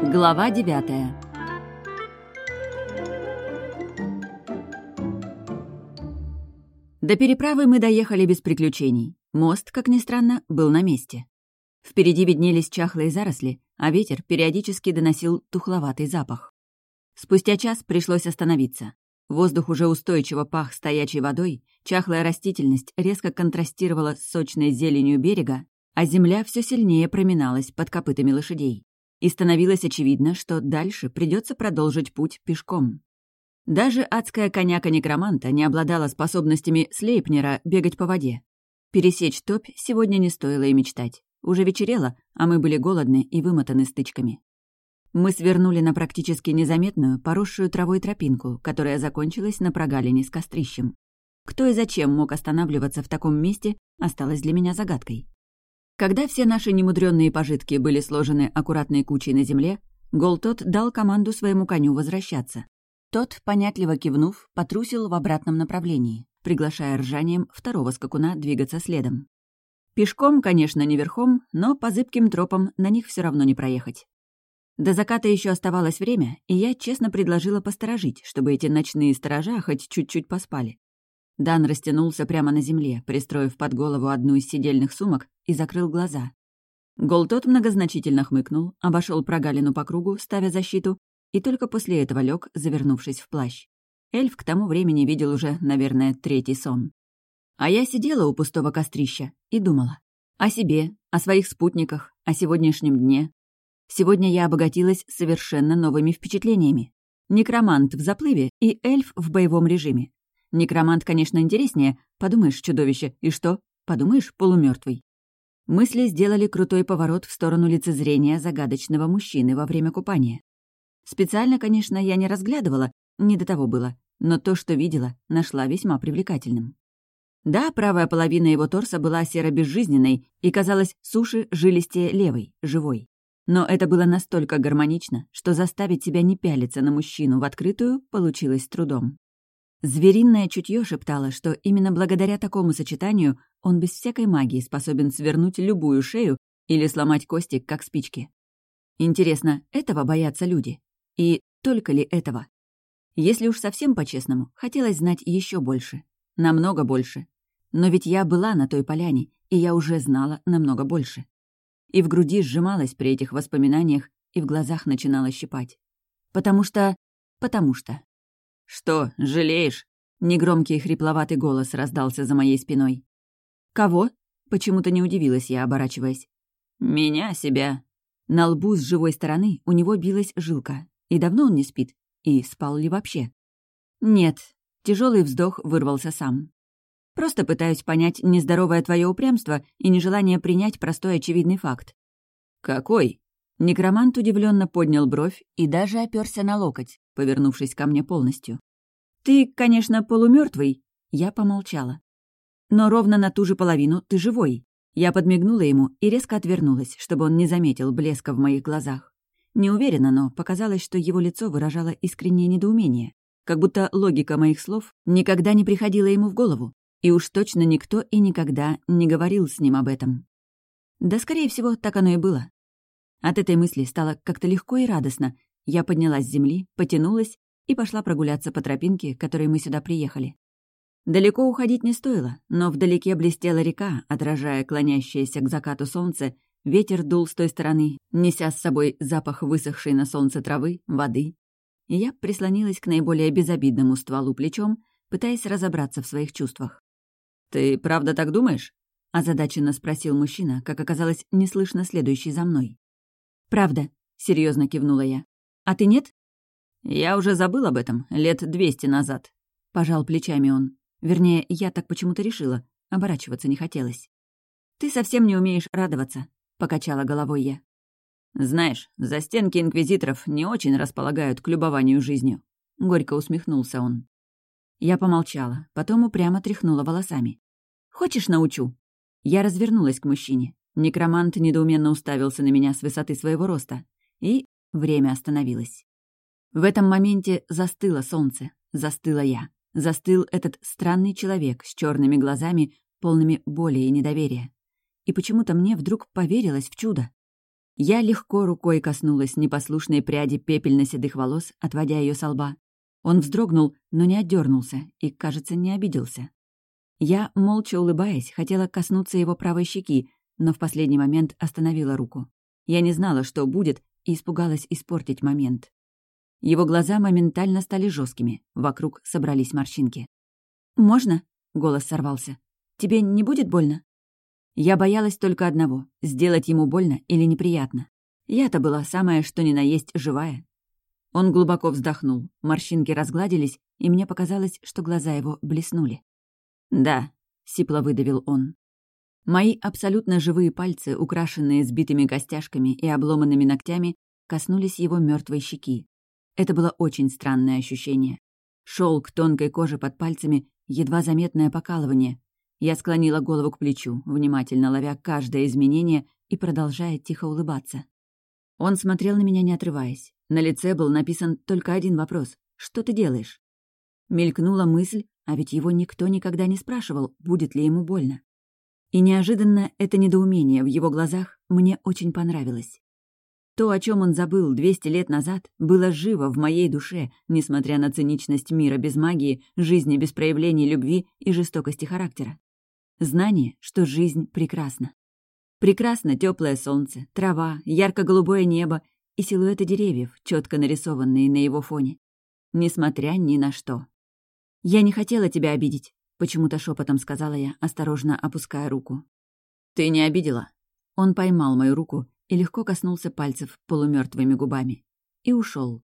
Глава девятая До переправы мы доехали без приключений. Мост, как ни странно, был на месте. Впереди виднелись чахлые заросли, а ветер периодически доносил тухловатый запах. Спустя час пришлось остановиться. Воздух уже устойчиво пах стоячей водой, чахлая растительность резко контрастировала с сочной зеленью берега, а земля все сильнее проминалась под копытами лошадей. И становилось очевидно, что дальше придется продолжить путь пешком. Даже адская коняка некроманта не обладала способностями Слейпнера бегать по воде. Пересечь топь сегодня не стоило и мечтать. Уже вечерело, а мы были голодны и вымотаны стычками. Мы свернули на практически незаметную, поросшую травой тропинку, которая закончилась на прогалине с кострищем. Кто и зачем мог останавливаться в таком месте, осталось для меня загадкой. Когда все наши немудрённые пожитки были сложены аккуратной кучей на земле, Голтот дал команду своему коню возвращаться. Тот, понятливо кивнув, потрусил в обратном направлении, приглашая ржанием второго скакуна двигаться следом. Пешком, конечно, не верхом, но по зыбким тропам на них все равно не проехать. До заката еще оставалось время, и я честно предложила посторожить, чтобы эти ночные сторожа хоть чуть-чуть поспали. Дан растянулся прямо на земле, пристроив под голову одну из сидельных сумок и закрыл глаза. Гол тот многозначительно хмыкнул, обошел прогалину по кругу, ставя защиту, и только после этого лег, завернувшись в плащ. Эльф к тому времени видел уже, наверное, третий сон. А я сидела у пустого кострища и думала. О себе, о своих спутниках, о сегодняшнем дне, Сегодня я обогатилась совершенно новыми впечатлениями. Некромант в заплыве и эльф в боевом режиме. Некромант, конечно, интереснее. Подумаешь, чудовище. И что? Подумаешь, полумертвый. Мысли сделали крутой поворот в сторону лицезрения загадочного мужчины во время купания. Специально, конечно, я не разглядывала, не до того было, но то, что видела, нашла весьма привлекательным. Да, правая половина его торса была серо-безжизненной и казалась суше жилистее левой, живой. Но это было настолько гармонично, что заставить себя не пялиться на мужчину в открытую получилось с трудом. Звериное чутье шептало, что именно благодаря такому сочетанию он без всякой магии способен свернуть любую шею или сломать кости, как спички. Интересно, этого боятся люди? И только ли этого? Если уж совсем по-честному, хотелось знать еще больше. Намного больше. Но ведь я была на той поляне, и я уже знала намного больше и в груди сжималась при этих воспоминаниях, и в глазах начинала щипать. Потому что... потому что... «Что, жалеешь?» — негромкий хрипловатый голос раздался за моей спиной. «Кого?» — почему-то не удивилась я, оборачиваясь. «Меня, себя». На лбу с живой стороны у него билась жилка. И давно он не спит? И спал ли вообще? «Нет». Тяжелый вздох вырвался сам. Просто пытаюсь понять нездоровое твое упрямство и нежелание принять простой очевидный факт. «Какой?» Некромант удивленно поднял бровь и даже оперся на локоть, повернувшись ко мне полностью. «Ты, конечно, полумертвый. Я помолчала. «Но ровно на ту же половину ты живой». Я подмигнула ему и резко отвернулась, чтобы он не заметил блеска в моих глазах. Не уверена, но показалось, что его лицо выражало искреннее недоумение, как будто логика моих слов никогда не приходила ему в голову. И уж точно никто и никогда не говорил с ним об этом. Да, скорее всего, так оно и было. От этой мысли стало как-то легко и радостно. Я поднялась с земли, потянулась и пошла прогуляться по тропинке, которой мы сюда приехали. Далеко уходить не стоило, но вдалеке блестела река, отражая клонящееся к закату солнце, ветер дул с той стороны, неся с собой запах высохшей на солнце травы, воды. Я прислонилась к наиболее безобидному стволу плечом, пытаясь разобраться в своих чувствах. «Ты правда так думаешь?» — озадаченно спросил мужчина, как оказалось, неслышно следующий за мной. «Правда», — серьезно кивнула я. «А ты нет?» «Я уже забыл об этом лет двести назад», — пожал плечами он. Вернее, я так почему-то решила. Оборачиваться не хотелось. «Ты совсем не умеешь радоваться», — покачала головой я. «Знаешь, за стенки инквизиторов не очень располагают к любованию жизнью», — горько усмехнулся он. Я помолчала, потом упрямо тряхнула волосами. «Хочешь, научу?» Я развернулась к мужчине. Некромант недоуменно уставился на меня с высоты своего роста. И время остановилось. В этом моменте застыло солнце, застыла я. Застыл этот странный человек с черными глазами, полными боли и недоверия. И почему-то мне вдруг поверилось в чудо. Я легко рукой коснулась непослушной пряди пепельно-седых волос, отводя ее со лба. Он вздрогнул, но не отдернулся и, кажется, не обиделся. Я, молча улыбаясь, хотела коснуться его правой щеки, но в последний момент остановила руку. Я не знала, что будет, и испугалась испортить момент. Его глаза моментально стали жесткими, вокруг собрались морщинки. «Можно?» — голос сорвался. «Тебе не будет больно?» Я боялась только одного — сделать ему больно или неприятно. Я-то была самая что ни на есть живая. Он глубоко вздохнул, морщинки разгладились, и мне показалось, что глаза его блеснули. «Да», — сипло выдавил он. Мои абсолютно живые пальцы, украшенные сбитыми костяшками и обломанными ногтями, коснулись его мертвой щеки. Это было очень странное ощущение. Шелк тонкой кожи под пальцами, едва заметное покалывание. Я склонила голову к плечу, внимательно ловя каждое изменение и продолжая тихо улыбаться. Он смотрел на меня, не отрываясь. На лице был написан только один вопрос. «Что ты делаешь?» Мелькнула мысль, а ведь его никто никогда не спрашивал, будет ли ему больно. И неожиданно это недоумение в его глазах мне очень понравилось. То, о чем он забыл 200 лет назад, было живо в моей душе, несмотря на циничность мира без магии, жизни без проявлений любви и жестокости характера. Знание, что жизнь прекрасна. Прекрасно теплое солнце, трава, ярко-голубое небо и силуэты деревьев, четко нарисованные на его фоне. Несмотря ни на что. «Я не хотела тебя обидеть», — почему-то шепотом сказала я, осторожно опуская руку. «Ты не обидела?» Он поймал мою руку и легко коснулся пальцев полумертвыми губами. И ушел.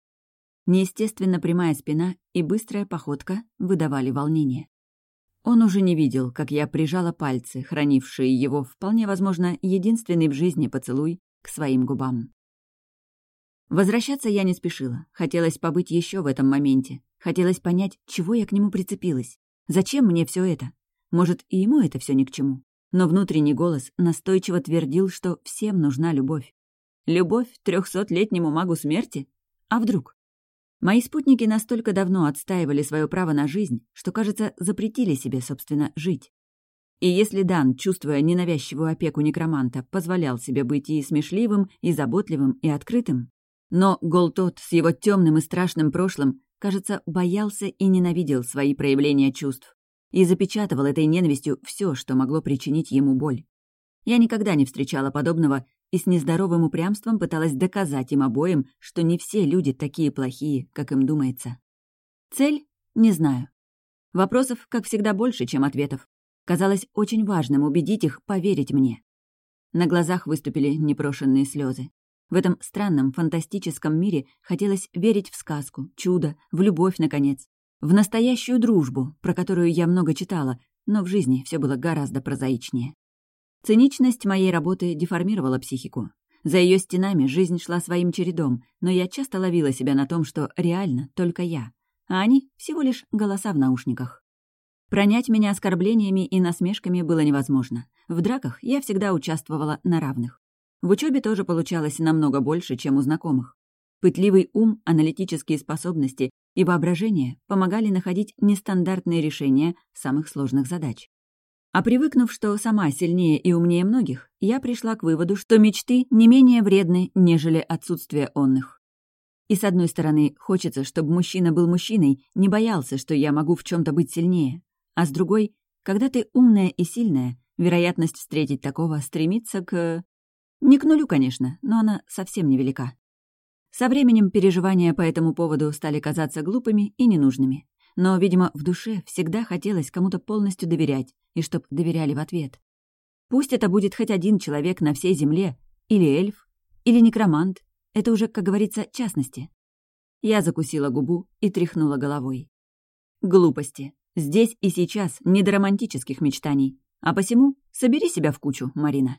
Неестественно прямая спина и быстрая походка выдавали волнение. Он уже не видел, как я прижала пальцы, хранившие его, вполне возможно, единственный в жизни поцелуй, к своим губам. Возвращаться я не спешила. Хотелось побыть еще в этом моменте. Хотелось понять, чего я к нему прицепилась. Зачем мне все это? Может, и ему это все ни к чему. Но внутренний голос настойчиво твердил, что всем нужна любовь. Любовь трехсотлетнему магу смерти? А вдруг? Мои спутники настолько давно отстаивали свое право на жизнь, что, кажется, запретили себе, собственно, жить. И если Дан, чувствуя ненавязчивую опеку некроманта, позволял себе быть и смешливым, и заботливым, и открытым, но Голтот с его темным и страшным прошлым, кажется, боялся и ненавидел свои проявления чувств и запечатывал этой ненавистью все, что могло причинить ему боль. Я никогда не встречала подобного и с нездоровым упрямством пыталась доказать им обоим, что не все люди такие плохие, как им думается. Цель? Не знаю. Вопросов, как всегда, больше, чем ответов. Казалось очень важным убедить их поверить мне. На глазах выступили непрошенные слезы. В этом странном, фантастическом мире хотелось верить в сказку, чудо, в любовь, наконец. В настоящую дружбу, про которую я много читала, но в жизни все было гораздо прозаичнее. Циничность моей работы деформировала психику. За ее стенами жизнь шла своим чередом, но я часто ловила себя на том, что реально только я, а они всего лишь голоса в наушниках. Пронять меня оскорблениями и насмешками было невозможно. В драках я всегда участвовала на равных. В учебе тоже получалось намного больше, чем у знакомых. Пытливый ум, аналитические способности и воображение помогали находить нестандартные решения самых сложных задач. А привыкнув, что сама сильнее и умнее многих, я пришла к выводу, что мечты не менее вредны, нежели отсутствие онных. И с одной стороны, хочется, чтобы мужчина был мужчиной, не боялся, что я могу в чем то быть сильнее. А с другой, когда ты умная и сильная, вероятность встретить такого стремится к... Не к нулю, конечно, но она совсем невелика. Со временем переживания по этому поводу стали казаться глупыми и ненужными. Но, видимо, в душе всегда хотелось кому-то полностью доверять, и чтоб доверяли в ответ. Пусть это будет хоть один человек на всей земле, или эльф, или некромант, это уже, как говорится, частности. Я закусила губу и тряхнула головой. Глупости. Здесь и сейчас не до романтических мечтаний. А посему собери себя в кучу, Марина.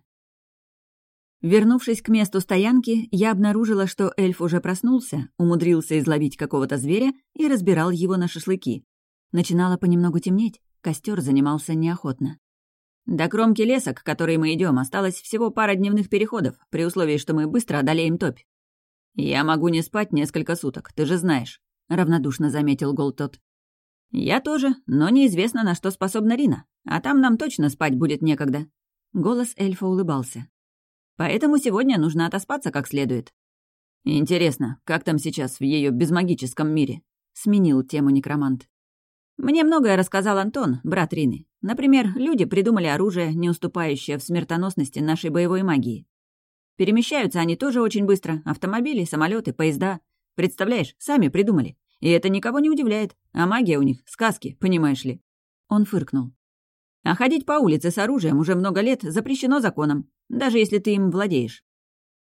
Вернувшись к месту стоянки, я обнаружила, что эльф уже проснулся, умудрился изловить какого-то зверя и разбирал его на шашлыки. Начинало понемногу темнеть, костер занимался неохотно. До кромки леса, к которой мы идем, осталось всего пара дневных переходов, при условии, что мы быстро одолеем топь. «Я могу не спать несколько суток, ты же знаешь», — равнодушно заметил Голтот. «Я тоже, но неизвестно, на что способна Рина, а там нам точно спать будет некогда». Голос эльфа улыбался. Поэтому сегодня нужно отоспаться как следует. Интересно, как там сейчас в ее безмагическом мире? Сменил тему некромант. Мне многое рассказал Антон, брат Рины. Например, люди придумали оружие, не уступающее в смертоносности нашей боевой магии. Перемещаются они тоже очень быстро. Автомобили, самолеты, поезда. Представляешь, сами придумали. И это никого не удивляет. А магия у них — сказки, понимаешь ли. Он фыркнул. А ходить по улице с оружием уже много лет запрещено законом, даже если ты им владеешь.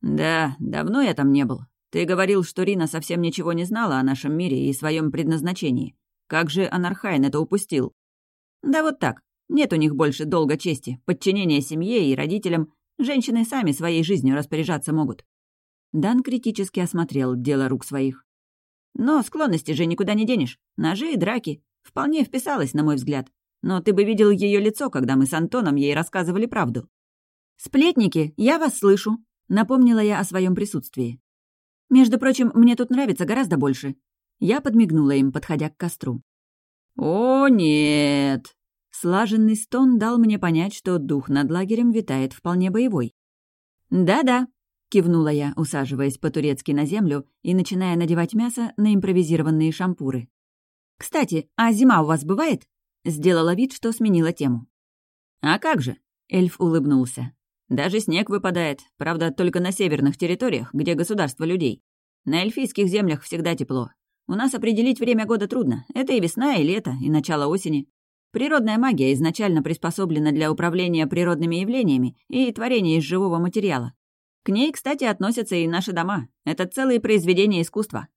Да, давно я там не был. Ты говорил, что Рина совсем ничего не знала о нашем мире и своем предназначении. Как же Анархайн это упустил? Да вот так. Нет у них больше долга чести, подчинения семье и родителям. Женщины сами своей жизнью распоряжаться могут. Дан критически осмотрел дело рук своих. Но склонности же никуда не денешь. Ножи и драки. Вполне вписалась, на мой взгляд. Но ты бы видел ее лицо, когда мы с Антоном ей рассказывали правду. «Сплетники, я вас слышу», — напомнила я о своем присутствии. «Между прочим, мне тут нравится гораздо больше». Я подмигнула им, подходя к костру. «О, нет!» Слаженный стон дал мне понять, что дух над лагерем витает вполне боевой. «Да-да», — кивнула я, усаживаясь по-турецки на землю и начиная надевать мясо на импровизированные шампуры. «Кстати, а зима у вас бывает?» Сделала вид, что сменила тему. «А как же?» — эльф улыбнулся. «Даже снег выпадает, правда, только на северных территориях, где государство людей. На эльфийских землях всегда тепло. У нас определить время года трудно. Это и весна, и лето, и начало осени. Природная магия изначально приспособлена для управления природными явлениями и творения из живого материала. К ней, кстати, относятся и наши дома. Это целые произведения искусства».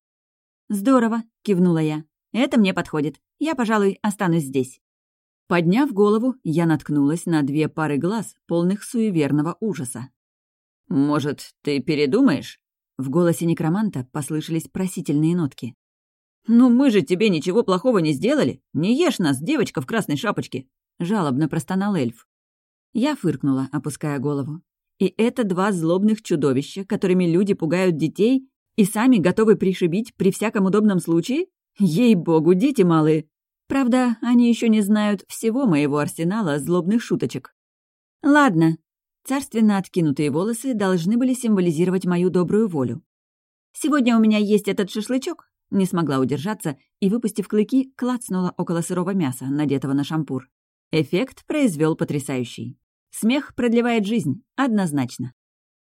«Здорово», — кивнула я. Это мне подходит. Я, пожалуй, останусь здесь». Подняв голову, я наткнулась на две пары глаз, полных суеверного ужаса. «Может, ты передумаешь?» В голосе некроманта послышались просительные нотки. «Ну мы же тебе ничего плохого не сделали! Не ешь нас, девочка в красной шапочке!» Жалобно простонал эльф. Я фыркнула, опуская голову. И это два злобных чудовища, которыми люди пугают детей и сами готовы пришибить при всяком удобном случае? Ей-богу, дети малые. Правда, они еще не знают всего моего арсенала злобных шуточек. Ладно. Царственно откинутые волосы должны были символизировать мою добрую волю. Сегодня у меня есть этот шашлычок. Не смогла удержаться и, выпустив клыки, клацнула около сырого мяса, надетого на шампур. Эффект произвел потрясающий. Смех продлевает жизнь, однозначно.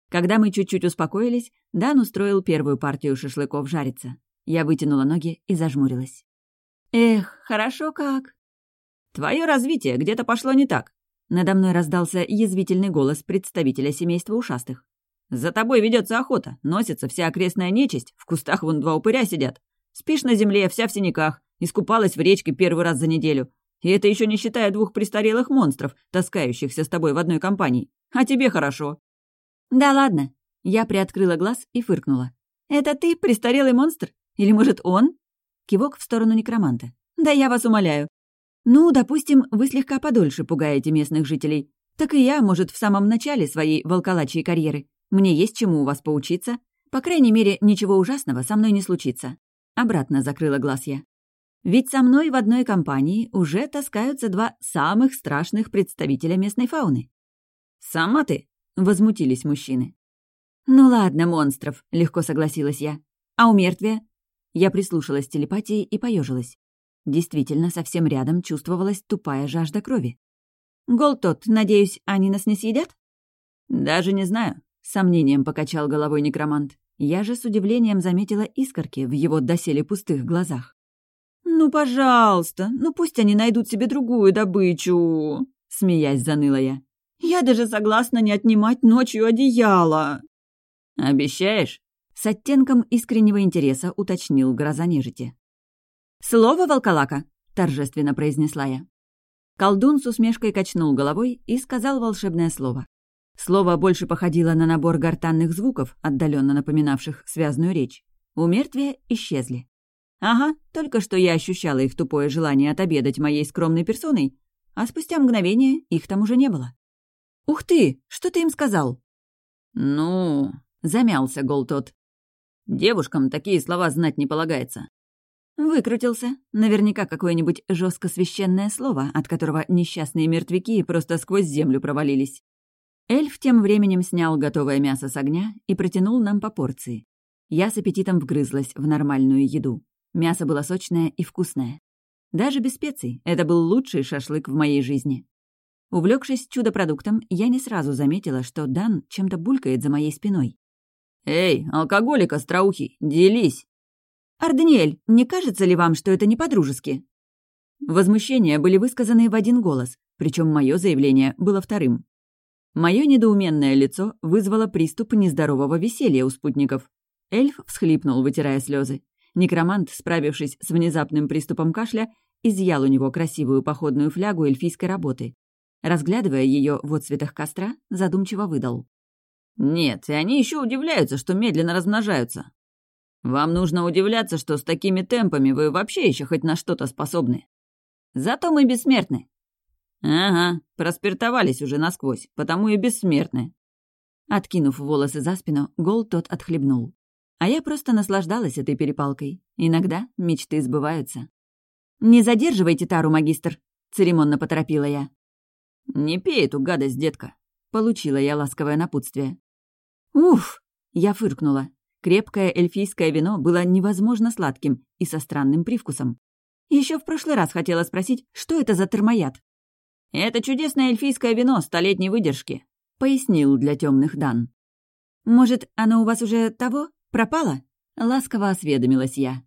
Когда мы чуть-чуть успокоились, Дан устроил первую партию шашлыков жариться. Я вытянула ноги и зажмурилась. «Эх, хорошо как!» «Твое развитие где-то пошло не так!» Надо мной раздался язвительный голос представителя семейства ушастых. «За тобой ведется охота, носится вся окрестная нечисть, в кустах вон два упыря сидят. Спишь на земле, вся в синяках, искупалась в речке первый раз за неделю. И это еще не считая двух престарелых монстров, таскающихся с тобой в одной компании. А тебе хорошо». «Да ладно». Я приоткрыла глаз и фыркнула. «Это ты, престарелый монстр? Или, может, он?» Кивок в сторону некроманта. «Да я вас умоляю. Ну, допустим, вы слегка подольше пугаете местных жителей. Так и я, может, в самом начале своей волколачьей карьеры. Мне есть чему у вас поучиться. По крайней мере, ничего ужасного со мной не случится». Обратно закрыла глаз я. Ведь со мной в одной компании уже таскаются два самых страшных представителя местной фауны. «Сама ты?» — возмутились мужчины. «Ну ладно, монстров», — легко согласилась я. «А у мертвия? Я прислушалась к телепатии и поежилась. Действительно, совсем рядом чувствовалась тупая жажда крови. «Гол тот, надеюсь, они нас не съедят?» «Даже не знаю», — сомнением покачал головой некромант. Я же с удивлением заметила искорки в его доселе пустых глазах. «Ну, пожалуйста, ну пусть они найдут себе другую добычу!» Смеясь, заныла я. «Я даже согласна не отнимать ночью одеяло!» «Обещаешь?» С оттенком искреннего интереса уточнил гроза нежити. «Слово волколака!» — торжественно произнесла я. Колдун с усмешкой качнул головой и сказал волшебное слово. Слово больше походило на набор гортанных звуков, отдаленно напоминавших связную речь. У мертвия исчезли. Ага, только что я ощущала их тупое желание отобедать моей скромной персоной, а спустя мгновение их там уже не было. «Ух ты! Что ты им сказал?» «Ну...» — замялся Гол тот. Девушкам такие слова знать не полагается. Выкрутился. Наверняка какое-нибудь жестко священное слово, от которого несчастные мертвяки просто сквозь землю провалились. Эльф тем временем снял готовое мясо с огня и протянул нам по порции. Я с аппетитом вгрызлась в нормальную еду. Мясо было сочное и вкусное. Даже без специй это был лучший шашлык в моей жизни. Увлекшись чудо-продуктом, я не сразу заметила, что Дан чем-то булькает за моей спиной. «Эй, алкоголик остроухий, делись!» «Ардниэль, не кажется ли вам, что это не по-дружески?» Возмущения были высказаны в один голос, причем мое заявление было вторым. Мое недоуменное лицо вызвало приступ нездорового веселья у спутников. Эльф всхлипнул, вытирая слезы. Некромант, справившись с внезапным приступом кашля, изъял у него красивую походную флягу эльфийской работы. Разглядывая ее в отцветах костра, задумчиво выдал. «Нет, и они еще удивляются, что медленно размножаются. Вам нужно удивляться, что с такими темпами вы вообще еще хоть на что-то способны. Зато мы бессмертны». «Ага, проспиртовались уже насквозь, потому и бессмертны». Откинув волосы за спину, Гол тот отхлебнул. А я просто наслаждалась этой перепалкой. Иногда мечты сбываются. «Не задерживайте Тару, магистр», — церемонно поторопила я. «Не пей эту гадость, детка», — получила я ласковое напутствие. «Уф!» — я фыркнула. Крепкое эльфийское вино было невозможно сладким и со странным привкусом. Еще в прошлый раз хотела спросить, что это за термояд. «Это чудесное эльфийское вино столетней выдержки», — пояснил для темных Дан. «Может, оно у вас уже того?» «Пропала?» — ласково осведомилась я.